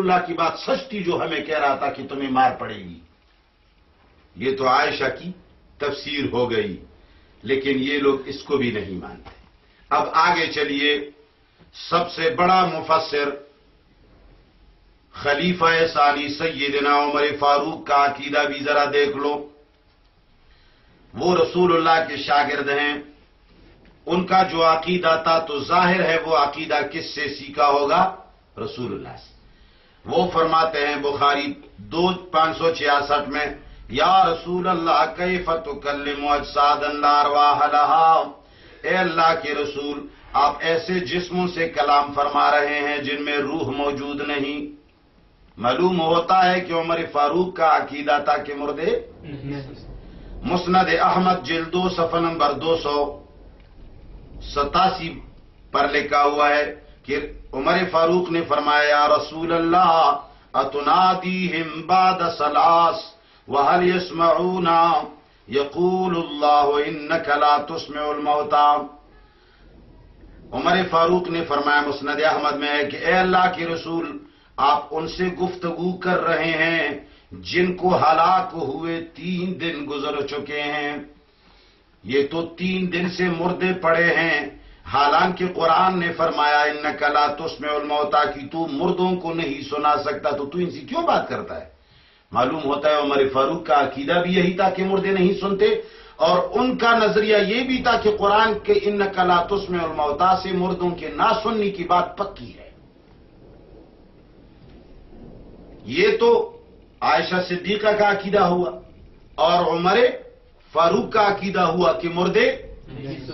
اللہ کی بات سچ تھی جو ہمیں کہہ رہا تھا کہ تمہیں مار پڑے گی۔ یہ تو عائشہ کی تفسیر ہو گئی، لیکن یہ لوگ اس کو بھی نہیں مانتے۔ اب آگے چلیے، سب سے بڑا مفسر خلیفہ ثانی سیدنا عمر فاروق کا عقیدہ بھی ذرا دیکھ لو۔ وہ رسول اللہ کے شاگرد ہیں۔ ان کا جو عقیدہ تھا تو ظاہر ہے وہ عقیدہ کس سے سیکھا ہوگا؟ رسول اللہ سے۔ وہ فرماتے ہیں بخاری دو پانچ سو چھیاسٹھ میں، یا رسول اللہ کئی فتح ارواح لہا؟ اے اللہ کے رسول، آپ ایسے جسموں سے کلام فرما رہے ہیں جن میں روح موجود نہیں۔ معلوم ہوتا ہے کہ عمر فاروق کا عقیدہ تھا کہ مردے؟ مسند احمد جلدو صفحہ نمبر دو سو ستاسی پر لکھا ہوا ہے کہ عمر فاروق نے فرمایا، یا رسول اللہ، اتنادیہم بعد سلاس وحل یسمعونا یقول اللہ، انکا لا تسمع الموتا عمر فاروق نے فرمایا، مسند احمد میں ہے کہ، اے اللہ کے رسول، آپ ان سے گفتگو کر رہے ہیں، جن کو ہلاک ہوئے تین دن گزر چکے ہیں، یہ تو تین دن سے مردے پڑے ہیں حالانکہ قرآن نے فرمایا ان نقلا تسمع الموتا کی تو مردوں کو نہیں سنا سکتا، تو تو ان سے کیوں بات کرتا ہے؟ معلوم ہوتا ہے عمر فاروق کا عقیدہ بھی یہی تھا کہ مردے نہیں سنتے، اور ان کا نظریہ یہ بھی تھا کہ قرآن کے ان نقلا تسمع الموتا سے مردوں کے نہ سننے کی بات پکی ہے۔ یہ تو عائشہ صدیقہ کا عقیدہ ہوا اور عمر فاروق کا عقیدہ ہوا کہ مردے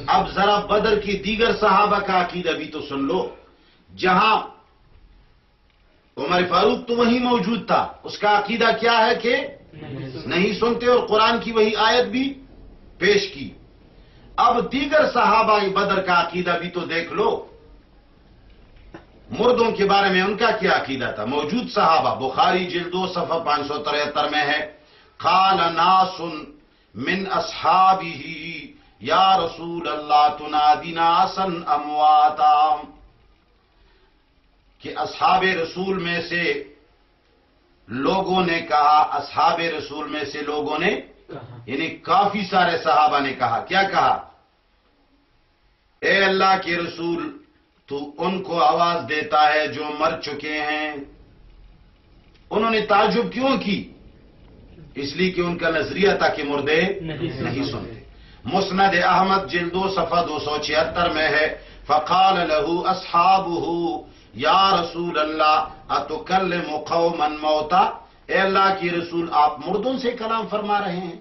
اب ذرا بدر کی دیگر صحابہ کا عقیدہ بھی تو سن لو۔ جہاں عمر فاروق تو وہی موجود تھا۔ اس کا عقیدہ کیا ہے کہ نہیں سنتے اور قرآن کی وہی آیت بھی پیش کی۔ اب دیگر صحابہ بدر کا عقیدہ بھی تو دیکھ لو۔ مردوں کے بارے میں ان کا کیا عقیدہ تھا؟ موجود صحابہ، بخاری جلدو صفحہ پانچ سو تریہتر میں ہے۔ خال ناسن من اصحابی یا رسول اللہ تنادینا سن امواتا کہ اصحاب رسول میں سے لوگوں نے کہا اصحاب رسول میں سے لوگوں نے یعنی کافی سارے صحابہ نے کہا۔ کیا کہا؟ اے اللہ کے رسول تو ان کو آواز دیتا ہے جو مر چکے ہیں۔ انہوں نے تعجب کیوں کی؟ اس لیے کہ ان کا نظریہ تھا کہ مردے نہیں سنتے۔ مسند احمد جلدو صفحہ دو سو چھہتر میں ہے۔ فقال لہو اصحاب یا رسول اللہ اتکل قوما موتا؟ اے اللہ کی رسول آپ مردوں سے کلام فرما رہے ہیں۔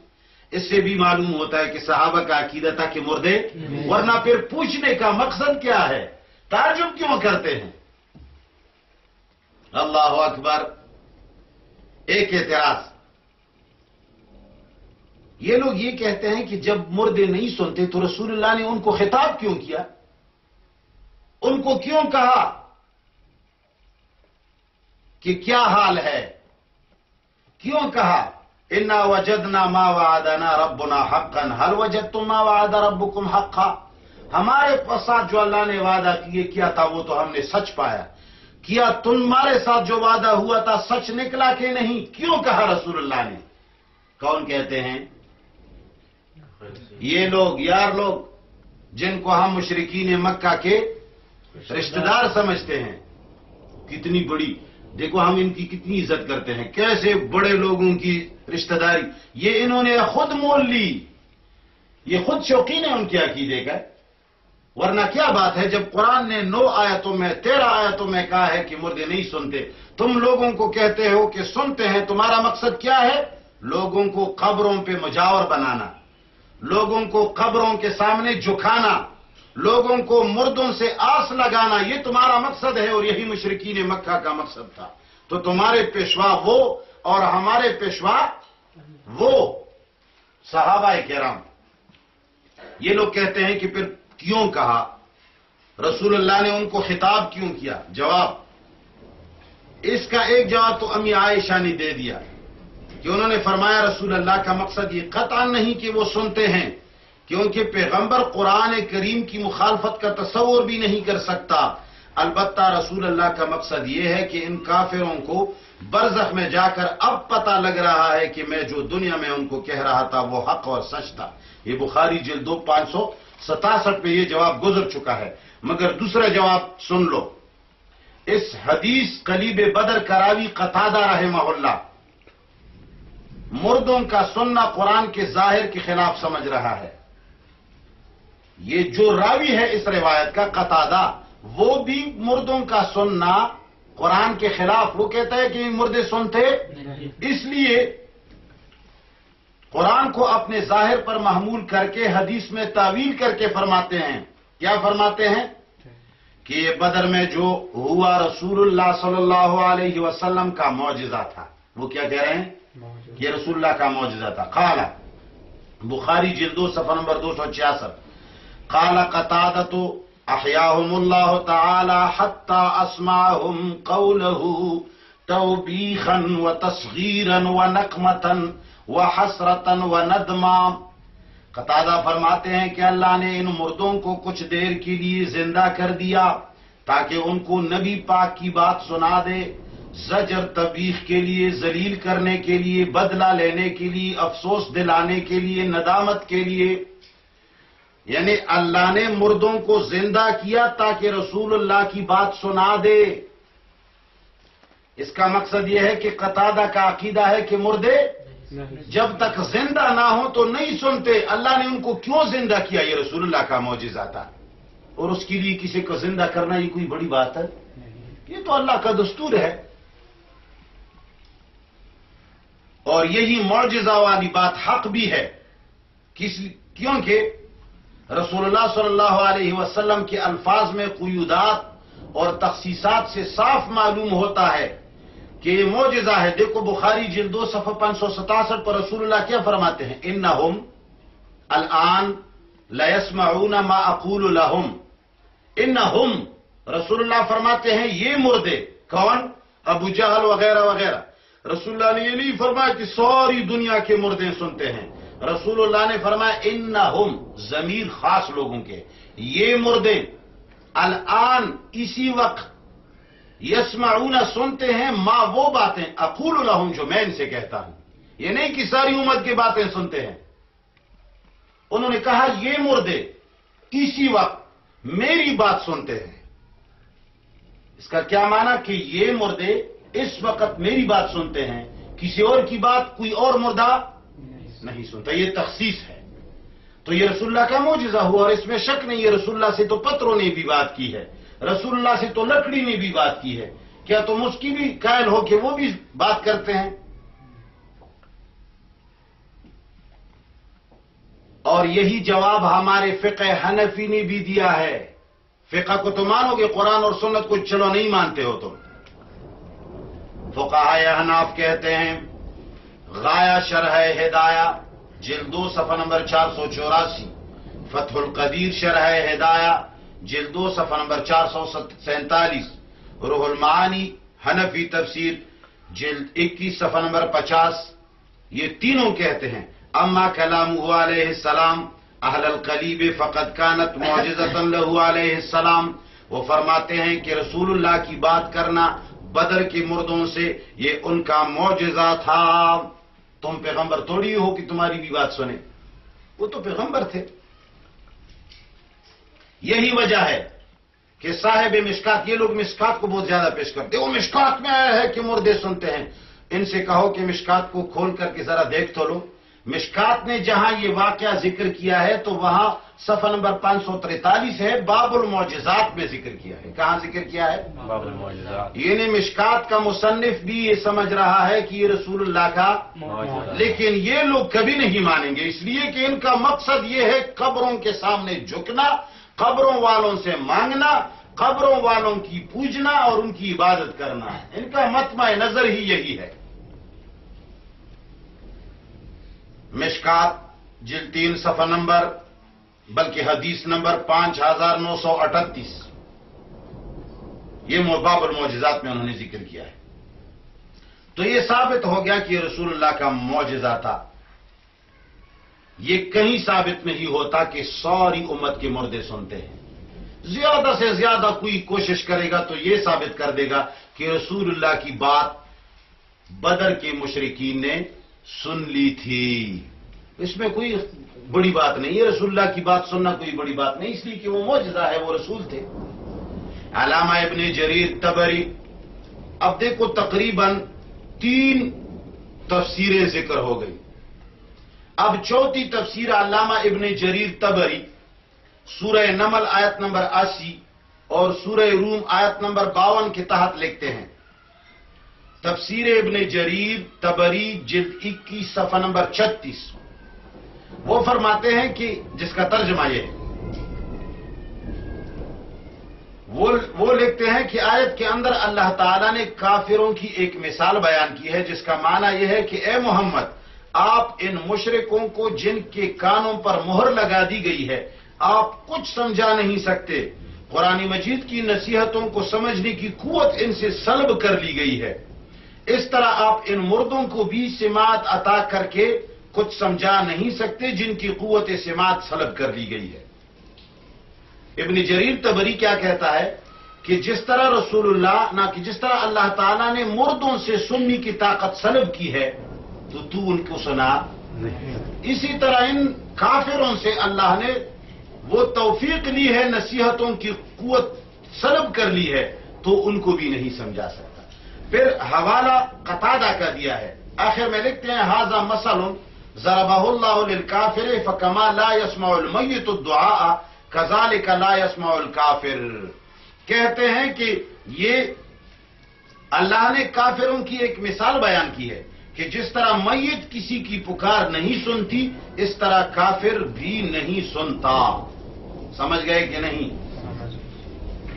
اس سے بھی معلوم ہوتا ہے کہ صحابہ کا عقیدہ تھا کہ مردے ورنہ پھر پوچھنے کا مقصد کیا ہے؟ تعجب کیوں کرتے ہیں؟ اللہ اکبر ایک اعتراض۔ یہ لوگ یہ کہتے ہیں کہ جب مردے نہیں سنتے تو رسول اللہ نے ان کو خطاب کیوں کیا؟ ان کو کیوں کہا کہ کیا حال ہے؟ کیوں کہا؟ انا وجدنا ما وعدنا ربنا حقا۔ هل وجدتم ما وعد ربكم حقا؟ ہمارے ساتھ جو اللہ نے وعدہ کیے، کیا تھا وہ تو ہم نے سچ پایا۔ کیا تمہارے ساتھ جو وعدہ ہوا تھا سچ نکلا کہ نہیں؟ کیوں کہا رسول اللہ نے؟ کون کہتے ہیں؟ یہ لوگ، یار لوگ، جن کو ہم مشرقین مکہ کے رشتہ دار سمجھتے ہیں، کتنی بڑی، دیکھو ہم ان کی کتنی عزت کرتے ہیں، کیسے بڑے لوگوں کی رشتہ داری یہ انہوں نے خود مول لی، یہ خود شوقین ہے ان کے عقیدے کا۔ ورنہ کیا بات ہے، جب قرآن نے نو آیتوں میں، تیرہ آیتوں میں کہا ہے کہ مردے نہیں سنتے، تم لوگوں کو کہتے ہو کہ سنتے ہیں، تمہارا مقصد کیا ہے؟ لوگوں کو قبروں پہ مجاور بنانا۔ لوگوں کو قبروں کے سامنے جھکانا، لوگوں کو مردوں سے آس لگانا، یہ تمہارا مقصد ہے اور یہی مشرقین مکہ کا مقصد تھا۔ تو تمہارے پیشوا وہ اور ہمارے پیشوا وہ۔ صحابہ کرام، یہ لوگ کہتے ہیں کہ پھر کیوں کہا؟ رسول اللہ نے ان کو خطاب کیوں کیا؟ جواب، اس کا ایک جواب تو امی عائشہ نے دے دیا۔ کہ انہوں نے فرمایا رسول اللہ کا مقصد یہ قطعا نہیں کہ وہ سنتے ہیں کیونکہ پیغمبر قرآن کریم کی مخالفت کا تصور بھی نہیں کر سکتا۔ البتہ رسول اللہ کا مقصد یہ ہے کہ ان کافروں کو برزخ میں جا کر اب پتہ لگ رہا ہے کہ میں جو دنیا میں ان کو کہہ رہا تھا وہ حق اور سچ تھا۔ یہ بخاری جلدو پانچ سو ستاسٹھ پہ یہ جواب گزر چکا ہے۔ مگر دوسرا جواب سن لو۔ اس حدیث قلیب بدر کراوی قطادہ رحمہ اللہ مردوں کا سننا قرآن کے ظاہر کے خلاف سمجھ رہا ہے۔ یہ جو راوی ہے اس روایت کا، قطادہ، وہ بھی مردوں کا سننا قرآن کے خلاف۔ وہ کہتا ہے کہ مردے سنتے اس لیے قرآن کو اپنے ظاہر پر محمول کر کے، حدیث میں تعویل کر کے فرماتے ہیں۔ کیا فرماتے ہیں؟ کہ یہ بدر میں جو ہوا رسول اللہ صلی اللہ علیہ وسلم کا معجزہ تھا۔ وہ کیا کہہ رہے ہیں؟ یہ رسول اللہ کا معجزہ تھا۔ قالا بخاری جلدو صفحہ نمبر دو سو چھیاسٹھ۔ قال قتادة احياهم الله تعالى حتى اسمعهم قوله توبيخا وتصغيرا ونقمة وحسرة وندما قطادہ فرماتے ہیں کہ اللہ نے ان مردوں کو کچھ دیر کے لیے زندہ کر دیا تاکہ ان کو نبی پاک کی بات سنا دے۔ زجر طبیخ کے لیے، ذلیل کرنے کے لیے، بدلہ لینے کے لیے، افسوس دلانے کے لیے، ندامت کے لیے۔ یعنی اللہ نے مردوں کو زندہ کیا تاکہ رسول اللہ کی بات سنا دے۔ اس کا مقصد یہ ہے کہ قطادہ کا عقیدہ ہے کہ مردے جب تک زندہ نہ ہو تو نہیں سنتے۔ اللہ نے ان کو کیوں زندہ کیا؟ یہ رسول اللہ کا معجزہ تھا۔ اور اس کے لیے کسی کو زندہ کرنا یہ کوئی بڑی بات ہے؟ یہ تو اللہ کا دستور ہے۔ اور یہی معجزہ والی بات حق بھی ہے۔ کیونکہ رسول اللہ صلی اللہ علیہ وسلم کے الفاظ میں قیودات اور تخصیصات سے صاف معلوم ہوتا ہے کہ یہ موجزہ ہے۔ دیکھو بخاری جلدو صفحہ پانچ سو ستاسٹھ پر رسول اللہ کیا فرماتے ہیں؟ ان الان لسمعون ما اقول لهم۔ ان رسول اللہ فرماتے ہیں، یہ مردے کون؟ ابو جہل وغیرہ وغیرہ۔ رسول اللہ نے یہ نہیں فرمایا کہ ساری دنیا کے مردے سنتے ہیں۔ رسول اللہ نے فرمایا ان ضمیر خاص لوگوں کے۔ یہ مردے الان اسی وقت یسمعون، سنتے ہیں، ماں وہ باتیں، اقول الحم جو میں ان سے کہتا ہوں۔ یہ نہیں کہ ساری امت کی باتیں سنتے ہیں۔ انہوں نے کہا، یہ مردے اسی وقت میری بات سنتے ہیں۔ اس کا کیا مانا کہ یہ مردے اس وقت میری بات سنتے ہیں، کسی اور کی بات کوئی اور مردہ نہیں سنتا، یہ تخصیص ہے۔ تو یہ رسول اللہ کا موجزہ ہوا اور اس میں شک نہیں ہے رسول اللہ سے تو پتروں نے بھی بات کی ہے، رسول اللہ سے تو لکڑی نے بھی بات کی ہے۔ کیا تم اس کی بھی قائل ہو کہ وہ بھی بات کرتے ہیں؟ اور یہی جواب ہمارے فقہ حنفی نے بھی دیا ہے۔ فقہ کو تو مانو گے، قرآن اور سنت کو چلو، نہیں مانتے ہو تم۔ فقہ حناف کہتے ہیں غایا شرح ہدایا جلدو صفحہ نمبر چار سو چوراسی، فتح القدیر شرح ہدایا جلدو صفحہ نمبر چار سو سینتالیس، روح المعانی، حنفی تفسیر، جلد اکیس صفحہ نمبر پچاس، یہ تینوں کہتے ہیں۔ اما کلام علیہ السلام، اہل القلیب فقط کانت معجزتا لہو علیہ السلام، وہ فرماتے ہیں کہ رسول اللہ کی بات کرنا بدر کے مردوں سے یہ ان کا معجزہ تھا۔ تم پیغمبر تھوڑی ہو کہ تمہاری بھی بات سنیں۔ وہ تو پیغمبر تھے۔ یہی وجہ ہے کہ صاحب مشکات، یہ لوگ مشکات کو بہت زیادہ پیش کرتے وہ مشکات میں آیا ہے کہ مردے سنتے ہیں۔ ان سے کہو کہ مشکات کو کھول کر کے ذرا دیکھ تو لو۔ مشکات نے جہاں یہ واقعہ ذکر کیا ہے تو وہاں صفحہ نمبر پانچ سو ترتالیس ہے باب المعجزات میں ذکر کیا ہے۔ کہاں ذکر کیا ہے؟ باب المعجزات۔ یعنی مشکات کا مصنف بھی یہ سمجھ رہا ہے کہ یہ رسول اللہ کا لیکن یہ لوگ کبھی نہیں مانیں گے اس لیے کہ ان کا مقصد یہ ہے قبروں کے سامنے جھکنا قبروں والوں سے مانگنا قبروں والوں کی پوجنا اور ان کی عبادت کرنا۔ ان کا متمع نظر ہی یہی ہے۔ مشکات جل تین، صفحہ نمبر، بلکہ حدیث نمبر پانچ ہزار نو سو اٹھتیس۔ یہ باب المعجزات میں انہوں نے ذکر کیا ہے۔ تو یہ ثابت ہو گیا کہ یہ رسول اللہ کا معجزہ تھا۔ یہ کہیں ثابت نہیں ہوتا کہ سوری امت کے مردے سنتے ہیں۔ زیادہ سے زیادہ کوئی کوشش کرے گا تو یہ ثابت کر دے گا کہ رسول اللہ کی بات بدر کے مشرقین نے سن لی تھی۔ اس میں کوئی بڑی بات نہیں ہے۔ رسول اللہ کی بات سننا کوئی بڑی بات نہیں، اس لیے کہ وہ موجزہ ہے، وہ رسول تھے۔ علامہ ابن جریر تبری، اب دیکھو تقریباً تین تفسیریں ذکر ہو گئی۔ اب چوتھی تفسیر علامہ ابن جریر تبری، سورہ نمل آیت نمبر اسی اور سورہ روم آیت نمبر باون کے تحت لکھتے ہیں۔ تفسیر ابن جریر تبری جلد اکیس صفحہ نمبر چھتیس۔ وہ فرماتے ہیں کہ جس کا ترجمہ یہ ہے۔ وہ لکھتے ہیں کہ آیت کے اندر اللہ تعالیٰ نے کافروں کی ایک مثال بیان کی ہے، جس کا معنی یہ ہے کہ اے محمد، آپ ان مشرقوں کو جن کے کانوں پر مہر لگا دی گئی ہے، آپ کچھ سمجھا نہیں سکتے۔ قرآن مجید کی نصیحتوں کو سمجھنے کی قوت ان سے سلب کر لی گئی ہے۔ اس طرح آپ ان مردوں کو بھی سماعت عطا کر کے کچھ سمجھا نہیں سکتے جن کی قوت سماعت سلب کر لی گئی ہے۔ ابن جریر تبری کیا کہتا ہے کہ جس طرح رسول اللہ، نہ کہ جس طرح اللہ تعالیٰ نے مردوں سے سننے کی طاقت سلب کی ہے، تو تو ان کو سنا اسی طرح ان کافروں سے اللہ نے وہ توفیق لی ہے، نصیحتوں کی قوت سلب کر لی ہے، تو ان کو بھی نہیں سمجھا سکتا پھر حوالہ قطادہ کا دیا ہے۔ آخر میں لکھتے ہیں حاضہ مسل ضربہ اللہ کافر فکما لا یسما المیت الدعاء کزال لا یسما الکافر. کہتے ہیں کہ یہ اللہ نے کافروں کی ایک مثال بیان کی ہے کہ جس طرح میت کسی کی پکار نہیں سنتی، اس طرح کافر بھی نہیں سنتا۔ سمجھ گئے کہ نہیں؟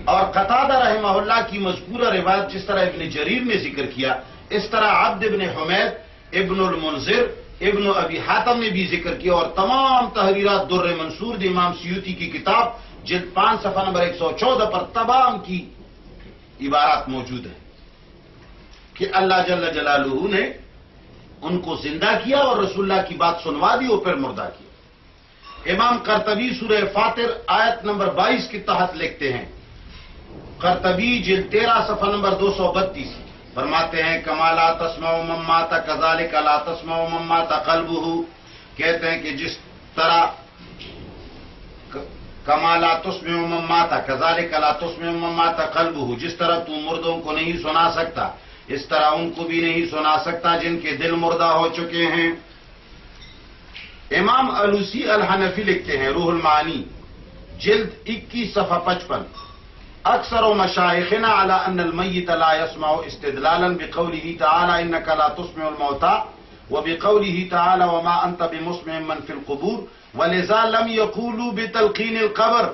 اور قطادہ رحمہ اللہ کی مذکورہ روایت جس طرح ابن جریر نے ذکر کیا، اس طرح عبد ابن حمید، ابن المنظر ابن ابی حاتم نے بھی ذکر کیا اور تمام تحریرات در منصور امام سیوتی کی کتاب، جلد پانچ صفحہ نمبر ایک سو چودہ پر تمام کی عبارات موجود ہیں کہ اللہ جل جلالہ نے ان کو زندہ کیا اور رسول اللہ کی بات سنوا دی اور پھر مردہ کیا۔ امام کرتبی سورہ فاتر آیت نمبر بائیس کے تحت لکھتے ہیں کرتبی جلد تیرہ صفحہ نمبر دو سو بتیس۔ فرماتے ہیں، کمالا تسما مماتا کزال کلا تسما مماتا قلب کہتے ہیں کہ جس طرح کمالا تسم مماتا کزال کلا تسم مماتا قلب جس طرح تو مردوں کو نہیں سنا سکتا، اس طرح ان کو بھی نہیں سنا سکتا جن کے دل مردہ ہو چکے ہیں۔ امام الوسی الحنفی لکھتے ہیں، روح المعانی، جلد اکیس صفحہ پچپن۔ اکثر و مشائخنا على ان المیت لا يسمع استدلالا بقوله تعالى انك لا تسمع الموتى وبقوله تعالى وما انت بمسمع من في القبور ولذا لم يقولوا بتلقين القبر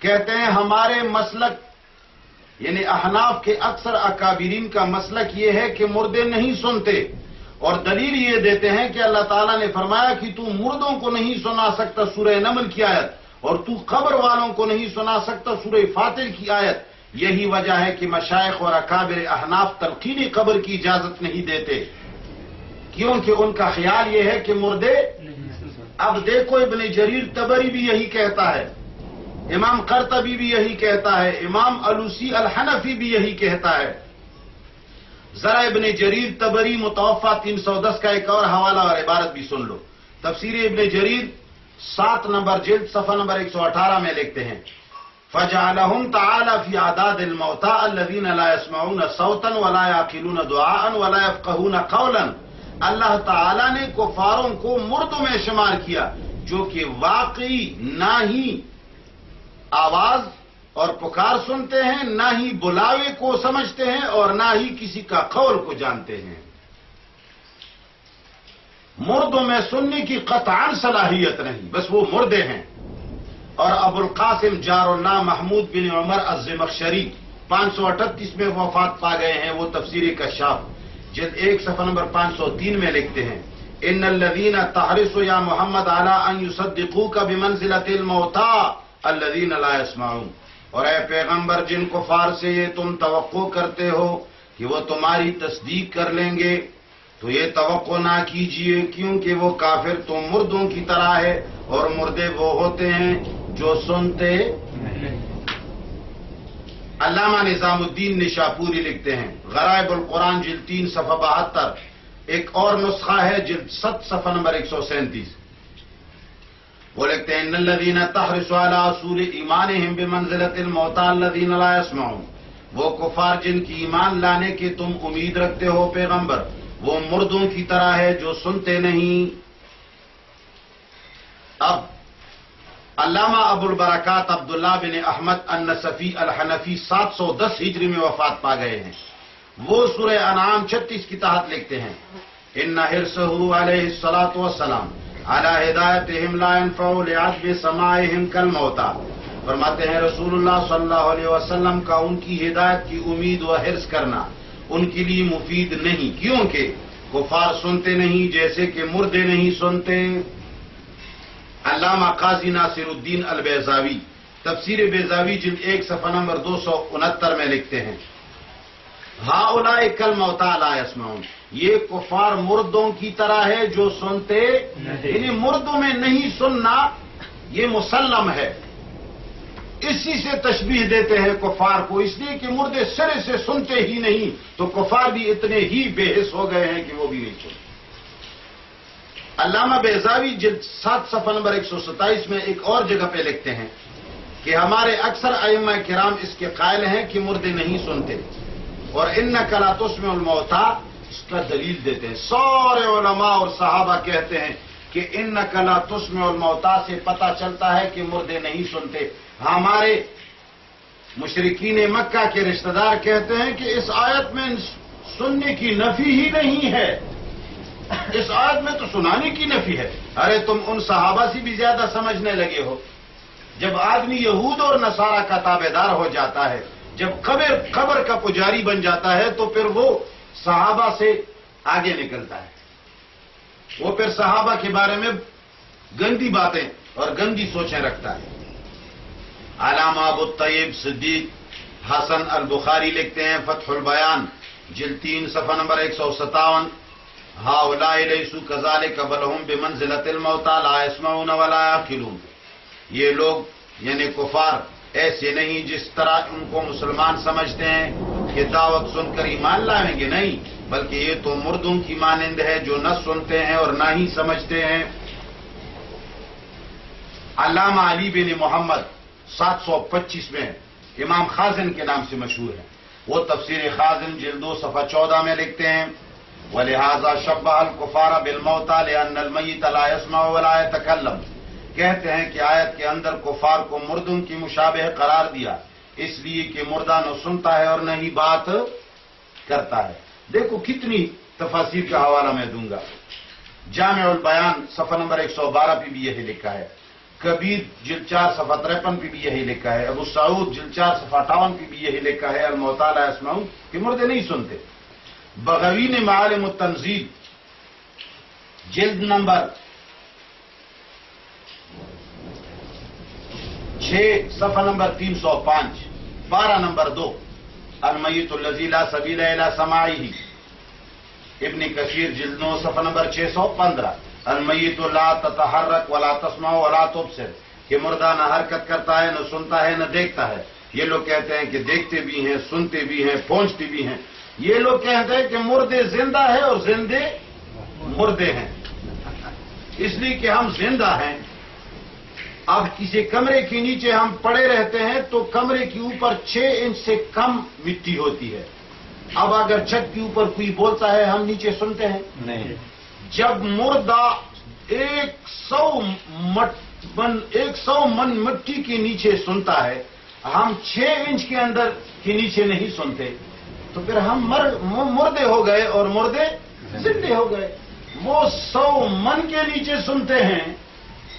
کہتے ہیں ہمارے مسلک یعنی احناف کے اکثر اکابرین کا مسلک یہ ہے کہ مردے نہیں سنتے اور دلیل یہ دیتے ہیں کہ اللہ تعالیٰ نے فرمایا کہ تو مردوں کو نہیں سنا سکتا سورہ نمل کی آیت اور تو قبر والوں کو نہیں سنا سکتا سورہ فاتر کی آیت۔ یہی وجہ ہے کہ مشائق اور اکابر احناف تلقینی قبر کی اجازت نہیں دیتے۔ کیونکہ ان کا خیال یہ ہے کہ مردے اب دیکھو ابن جریر تبری بھی یہی کہتا ہے۔ امام کرتبی بھی یہی کہتا ہے۔ امام الوسی الحنفی بھی یہی کہتا ہے۔ ذرا ابن جریر تبری متوفہ تین سو دس کا ایک اور حوالہ اور عبارت بھی سن لو۔ تفسیر ابن جریر سات نمبر جلد صفحہ نمبر ایک سو اٹھارہ میں لکھتے ہیں۔ فجعلهم تعالى في اعداد الموتى الذين لا يسمعون صوتا ولا يعقلون دعاء ولا يفقهون قولا۔ اللہ تعالی نے کفاروں کو مردوں میں شمار کیا، جو کہ واقعی نہ ہی آواز اور پکار سنتے ہیں، نہ ہی بلاوے کو سمجھتے ہیں اور نہ ہی کسی کا قول کو جانتے ہیں۔ مردوں میں سننے کی قطعان صلاحیت نہیں، بس وہ مردے ہیں۔ اور ابو القاسم جار اللہ محمود بن عمر الزمخشری پانچ سو اٹھتیس میں وفات پا گئے ہیں، وہ تفسیری کا شاپ جلد ایک صفحہ نمبر پانچ سو تین میں لکھتے ہیں، ان الذین تحرس یا محمد اعلیٰ ان یصدقو کا بمنزلت الموتا الذین لا يسمعون اور اے پیغمبر، جن کو فار سے یہ تم توقع کرتے ہو کہ وہ تمہاری تصدیق کر لیں گے تو یہ توقع نہ کیجیے کیونکہ وہ کافر تو مردوں کی طرح ہے اور مردے وہ ہوتے ہیں جو سنتے علامہ نظام الدین نشاپوری لکھتے ہیں، غرائب القرآن جلد تین، صفحہ بہتر۔ ایک اور نسخہ ہے جلد ست، صفحہ نمبر ایک سو سینتیس۔ وہ لکھتے ہیں الذین تحرس علی اصول ایمانہم بمنزلت الموتا الذین لا يسمعون وہ کفار جن کی ایمان لانے کی تم امید رکھتے ہو پیغمبر۔ وہ مردوں کی طرح ہے جو سنتے نہیں۔ اب علامہ ابو البرکات عبداللہ بن احمد النصفی الحنفی سات سو دس ہجری میں وفات پا گئے ہیں۔ وہ سورہ انعام چھتیس کی تحت لکھتے ہیں۔ ان علیہ السلاۃ وسلام اعلی ہدایت بے سماعہم کل موتا فرماتے ہیں رسول اللہ صلی اللہ علیہ وسلم کا ان کی ہدایت کی امید و حرص کرنا۔ ان کے لیے مفید نہیں۔ کیونکہ کفار سنتے نہیں جیسے کہ مردے نہیں سنتے۔ علامہ قاضی ناصر الدین البیزاوی تفسیر بیزاوی جلد ایک صفحہ نمبر دو سو انہتر میں لکھتے ہیں۔ ہا اولا کل موتا اسماؤن یہ کفار مردوں کی طرح ہے جو سنتے یعنی مردوں میں نہیں سننا یہ مسلم ہے۔ اسی سے تشبیح دیتے ہیں کفار کو، اس لیے کہ مردے سرے سے سنتے ہی نہیں، تو کفار بھی اتنے ہی بے حص ہو گئے ہیں کہ وہ بھی نہیں سنتے۔ علامہ بیزاوی جلد سات صفحہ نمبر ایک سو ستائیس میں ایک اور جگہ پہ لکھتے ہیں کہ ہمارے اکثر ائمہ کرام اس کے قائل ہیں کہ مردے نہیں سنتے۔ اور ان کلاتس میں الموتا اس کا دلیل دیتے ہیں۔ سورے علماء اور صحابہ کہتے ہیں کہ ان کلاتس میں الموتا سے پتا چلتا ہے کہ مردے نہیں سنتے۔ ہمارے مشرقین مکہ کے رشتہ دار کہتے ہیں کہ اس آیت میں سننے کی نفی ہی نہیں ہے۔ اس آیت میں تو سنانے کی نفی ہے۔ ارے تم ان صحابہ سے بھی زیادہ سمجھنے لگے ہو۔ جب آدمی یہود اور نصارہ کا تابے دار ہو جاتا ہے، جب قبر قبر کا پجاری بن جاتا ہے، تو پھر وہ صحابہ سے آگے نکلتا ہے۔ وہ پھر صحابہ کے بارے میں گندی باتیں اور گندی سوچیں رکھتا ہے۔ علامہ ابو طیب صدیق حسن البخاری لکھتے ہیں، فتح البیان جل تین، صفحہ نمبر ایک سو ستاون۔ ہا لیسو کزال قبل بے منزل لا يسمعون ولا يعقلون یہ لوگ یعنی کفار، ایسے نہیں جس طرح ان کو مسلمان سمجھتے ہیں کہ دعوت سن کر ایمان لائیں گے نہیں، بلکہ یہ تو مردوں کی مانند ہے جو نہ سنتے ہیں اور نہ ہی سمجھتے ہیں۔ علامہ علی بن محمد سات سو پچیس میں امام خازن کے نام سے مشہور ہے۔ وہ تفسیر خازن جلدو صفحہ چودہ میں لکھتے ہیں ولہذا شب الکفار بالموتا لان المیت لا يسمع ولا يتكلم۔ کہتے ہیں کہ آیت کے اندر کفار کو مردوں کی مشابہ قرار دیا، اس لیے کہ مردہ نہ سنتا ہے اور نہ ہی بات کرتا ہے۔ دیکھو کتنی تفاصیر کا حوالہ میں دوں گا۔ جامع البیان صفحہ نمبر ایک سو بارہ پہ بھی یہی لکھا ہے۔ کبیر جل چار صفحہ ترپن پہ بھی یہی لکھا ہے، ابو سعود جل چار صفحہ اٹھاون پہ بھی یہی لکھا ہے المحتال اسماؤں کہ مردے نہیں سنتے۔ بغوی نے معالم التنزیل، جلد نمبر چھ، صفحہ نمبر تین سو پانچ، بارہ نمبر دو، المیت الزیلا سبیلا سمائی ابن کثیر جلد نو، صفحہ نمبر چھ سو پندرہ۔ المیت اللہ تتحرک ولا تسما ولا تبصر، کہ مردہ نہ حرکت کرتا ہے، نہ سنتا ہے، نہ دیکھتا ہے۔ یہ لوگ کہتے ہیں کہ دیکھتے بھی ہیں، سنتے بھی ہیں پہنچتے بھی ہیں۔ یہ لوگ کہتے ہیں کہ مردے زندہ ہے اور زندے مردے ہیں۔ اس لیے کہ ہم زندہ ہیں۔ اب کسی کمرے کے نیچے ہم پڑے رہتے ہیں، تو کمرے کے اوپر چھ انچ سے کم مٹی ہوتی ہے۔ اب اگر چھت کے اوپر کوئی بولتا ہے، ہم نیچے سنتے ہیں؟ نہیں۔ جب مردہ ایک سو من ایک سو من مٹی کے نیچے سنتا ہے، ہم چھ انچ کے اندر کے نیچے نہیں سنتے۔ تو پھر ہم مردے ہو گئے اور مردے زندے ہو گئے۔ وہ سو من کے نیچے سنتے ہیں،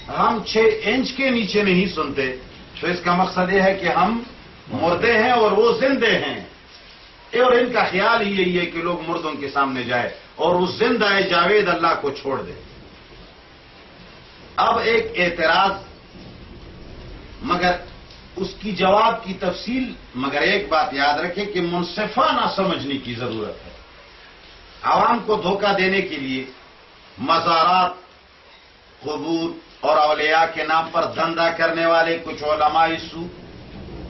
ہم چھ انچ کے نیچے نہیں سنتے۔ تو اس کا مقصد یہ ہے کہ ہم مردے ہیں اور وہ زندے ہیں۔ اور ان کا خیال ہی یہی ہے کہ لوگ مردوں کے سامنے جائے اور اس زندہ جاوید اللہ کو چھوڑ دے۔ اب ایک اعتراض، مگر اس کی جواب کی تفصیل، مگر ایک بات یاد رکھے کہ منصفانہ سمجھنے کی ضرورت ہے۔ عوام کو دھوکہ دینے کے لیے مزارات، قبور اور اولیاء کے نام پر دھندا کرنے والے کچھ علماء سو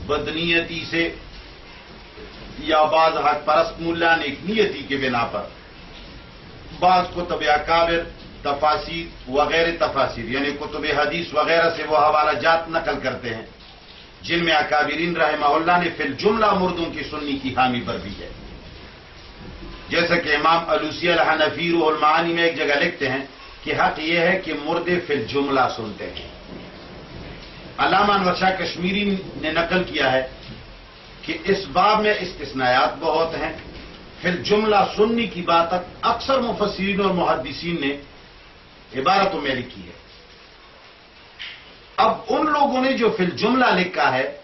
بدنیتی سے یا بعض حق پرست ملا نے ایک نیتی کے بنا پر بعض کتب اکابر تفاصیر وغیرہ تفاصیر یعنی کتب حدیث وغیرہ سے وہ حوالہ جات نقل کرتے ہیں۔ جن میں اکابرین رحمہ اللہ نے فی الجملہ مردوں کی سنی کی حامی پر بھی ہے۔ جیسا کہ امام علوسی الحنفیر المعانی میں ایک جگہ لکھتے ہیں کہ حق یہ ہے کہ مردے فی الجملہ سنتے ہیں۔ علامہ انور شاہ کشمیری نے نقل کیا ہے کہ اس باب میں استثناءات بہت ہیں۔ پھر جملہ سننی کی بات اکثر مفسرین اور محدثین نے عبارت میں لکھی ہے۔ اب ان لوگوں نے جو فل جملہ لکھا ہے،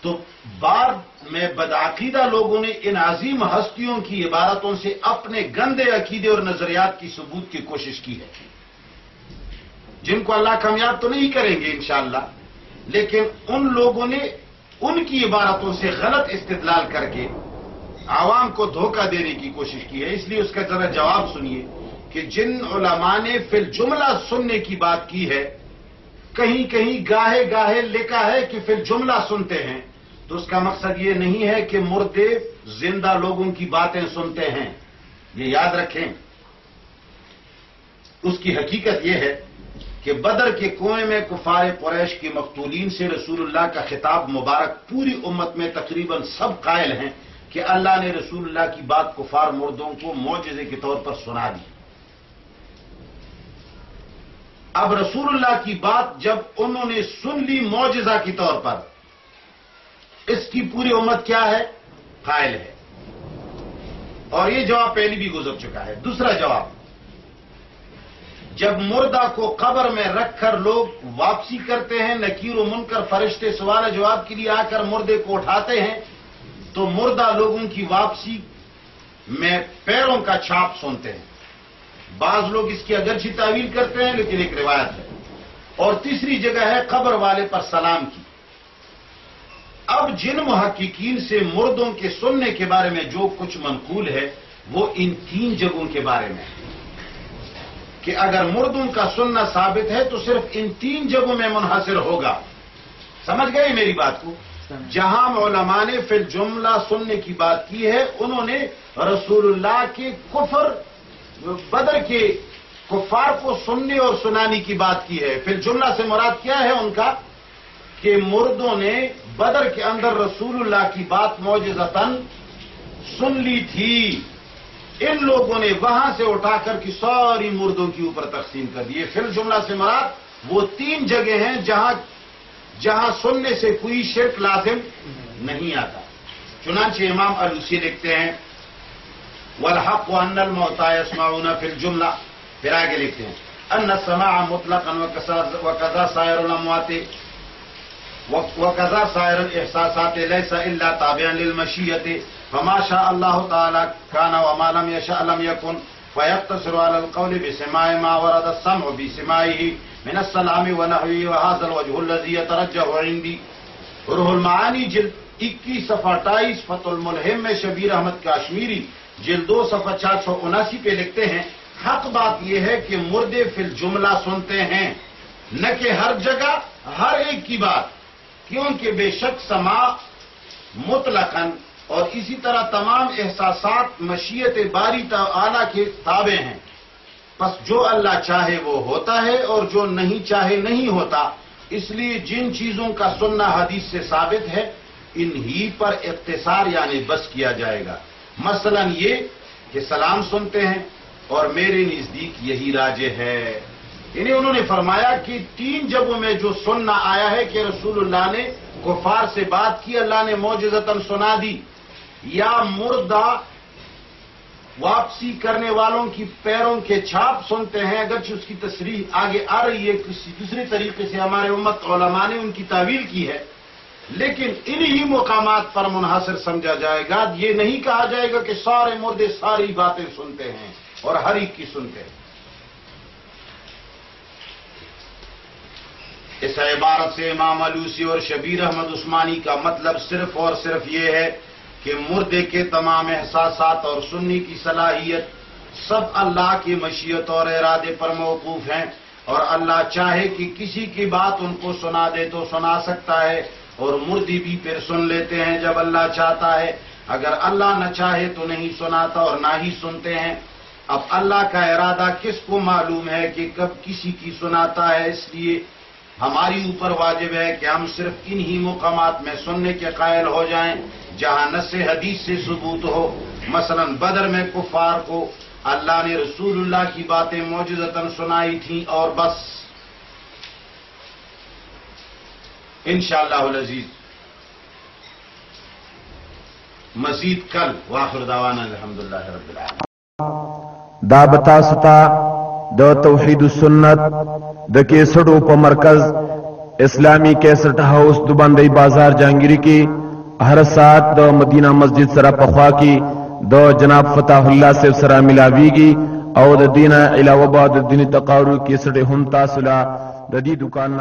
تو بعد میں بدعقیدہ لوگوں نے ان عظیم ہستیوں کی عبارتوں سے اپنے گندے عقیدے اور نظریات کی ثبوت کی کوشش کی ہے۔ جن کو اللہ کامیاب تو نہیں کریں گے انشاءاللہ، لیکن ان لوگوں نے ان کی عبارتوں سے غلط استدلال کر کے عوام کو دھوکہ دینے کی کوشش کی ہے اس لیے اس کا ذرا جواب سنیے کہ جن علماء نے فی الجملہ سننے کی بات کی ہے، کہیں کہیں گاہے گاہے لکھا ہے کہ پھر جملہ سنتے ہیں، تو اس کا مقصد یہ نہیں ہے کہ مردے زندہ لوگوں کی باتیں سنتے ہیں۔ یہ یاد رکھیں۔ اس کی حقیقت یہ ہے کہ بدر کے کنویں میں کفار قریش کے مقتولین سے رسول اللہ کا خطاب مبارک پوری امت میں تقریباً سب قائل ہیں۔ کہ اللہ نے رسول اللہ کی بات کفار مردوں کو معجزے کے طور پر سنا دی۔ اب رسول اللہ کی بات جب انہوں نے سن لی معجزہ کے طور پر، اس کی پوری امت کیا ہے؟ قائل ہے۔ اور یہ جواب پہلی بھی گزر چکا ہے۔ دوسرا جواب، جب مردہ کو قبر میں رکھ کر لوگ واپسی کرتے ہیں، نکیر و منکر فرشتے سوال جواب کے لیے آ کر مردے کو اٹھاتے ہیں تو مردہ لوگوں کی واپسی میں پیروں کا چھاپ سنتے ہیں۔ بعض لوگ اس کی اگرچی تعویل کرتے ہیں، لیکن ایک روایت ہے۔ اور تیسری جگہ ہے قبر والے پر سلام کی۔ اب جن محققین سے مردوں کے سننے کے بارے میں جو کچھ منقول ہے، وہ ان تین جگہوں کے بارے میں ہے۔ کہ اگر مردوں کا سننا ثابت ہے، تو صرف ان تین جگہوں میں منحصر ہوگا۔ سمجھ گئے میری بات کو؟ جہاں علماء نے پھر جملہ سننے کی بات کی ہے، انہوں نے رسول اللہ کے کفر، بدر کے کفار کو سننے اور سنانے کی بات کی ہے۔ پھر جملہ سے مراد کیا ہے ان کا؟ کہ مردوں نے بدر کے اندر رسول اللہ کی بات موجزتاً سن لی تھی۔ ان لوگوں نے وہاں سے اٹھا کر کی ساری مردوں کے اوپر تقسیم کر دیے۔ پھر جملہ سے مراد وہ تین جگہ ہیں جہاں جہاں سننے سے کوئی شرک لازم نہیں آتا۔ چنانچہ امام الوسی لکھتے ہیں، والحق وان الموتا يسمعون في الجملہ پھر آگے لکھتے ہیں ان السماع مطلقا وكذا سائر الاموات وكذا سائر الاحساسات ليس الا تابعا للمشيئه فما شاء الله تعالى كان وما لم يشاء لم يكن۔ فيقتصر على القول بسماع ما ورد السمع بسماعه من السلام ونحوه وهذا الوجه الذي يترجح عندي روح المعانی جلد اکیس صفحہ اٹھائیس، فت الملہم میں شبیر احمد کاشمیری جلد دو صفحہ چار سو اناسی پہ لکھتے ہیں، حق بات یہ ہے کہ مردے فی الجملہ سنتے ہیں، نہ کہ ہر جگہ، ہر ایک کی بات، کیونکہ بے شک سما مطلقاً اور اسی طرح تمام احساسات مشیت باری اعلی کے تابع ہیں۔ بس جو اللہ چاہے وہ ہوتا ہے اور جو نہیں چاہے نہیں ہوتا۔ اس لیے جن چیزوں کا سننا حدیث سے ثابت ہے، انہی پر اختصار یعنی بس کیا جائے گا۔ مثلا یہ کہ سلام سنتے ہیں اور میرے نزدیک یہی راج ہے۔ یعنی انہوں نے فرمایا کہ تین جگہوں میں جو سننا آیا ہے کہ رسول اللہ نے کفار سے بات کی، اللہ نے موجزتاً سنا دی۔ یا مردہ واپسی کرنے والوں کی پیروں کے چھاپ سنتے ہیں، اگرچہ اس کی تصریح آگے آ رہی ہے، کسی دوسرے طریقے سے ہمارے امت علماء نے ان کی تعویل کی ہے، لیکن انہی مقامات پر منحصر سمجھا جائے گا۔ یہ نہیں کہا جائے گا کہ سارے مردے ساری باتیں سنتے ہیں اور ہر ایک کی سنتے ہیں۔ اس عبارت سے امام علوسی اور شبیر احمد عثمانی کا مطلب صرف اور صرف یہ ہے کہ مردے کے تمام احساسات اور سننے کی صلاحیت سب اللہ کی مشیت اور ارادے پر موقوف ہیں اور اللہ چاہے کہ کسی کی بات ان کو سنا دے تو سنا سکتا ہے اور مردی بھی پھر سن لیتے ہیں جب اللہ چاہتا ہے۔ اگر اللہ نہ چاہے تو نہیں سناتا اور نہ ہی سنتے ہیں۔ اب اللہ کا ارادہ کس کو معلوم ہے کہ کب کسی کی سناتا ہے؟ اس لیے ہماری اوپر واجب ہے کہ ہم صرف انہی مقامات میں سننے کے قائل ہو جائیں۔ جہاں نس حدیث سے ثبوت ہو۔ مثلا بدر میں کفار کو اللہ نے رسول اللہ کی باتیں موجودتاً سنائی تھیں اور بس۔ انشاءاللہ العزیز، مزید کل واخر دعوانا الحمدللہ رب العالمين دا بتا ستا د توحید السنت د کیسټو په مرکز اسلامی کیسټ هاوس دوبندی بازار جانگیری کی۔ هر سات د مدینہ مسجد سره پخوا کی د جناب فتح الله سے سره ملاویږي او د دینه علاوه بعد د دین تقارو کیسټ هم تاسو لا د دې دکان